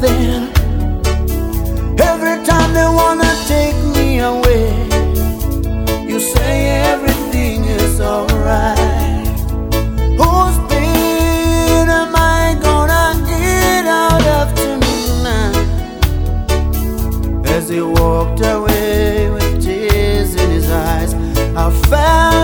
nothing. Every time they wanna take me away, you say everything is alright. Whose pain am I gonna get out of tonight? As he walked away with tears in his eyes, I felt.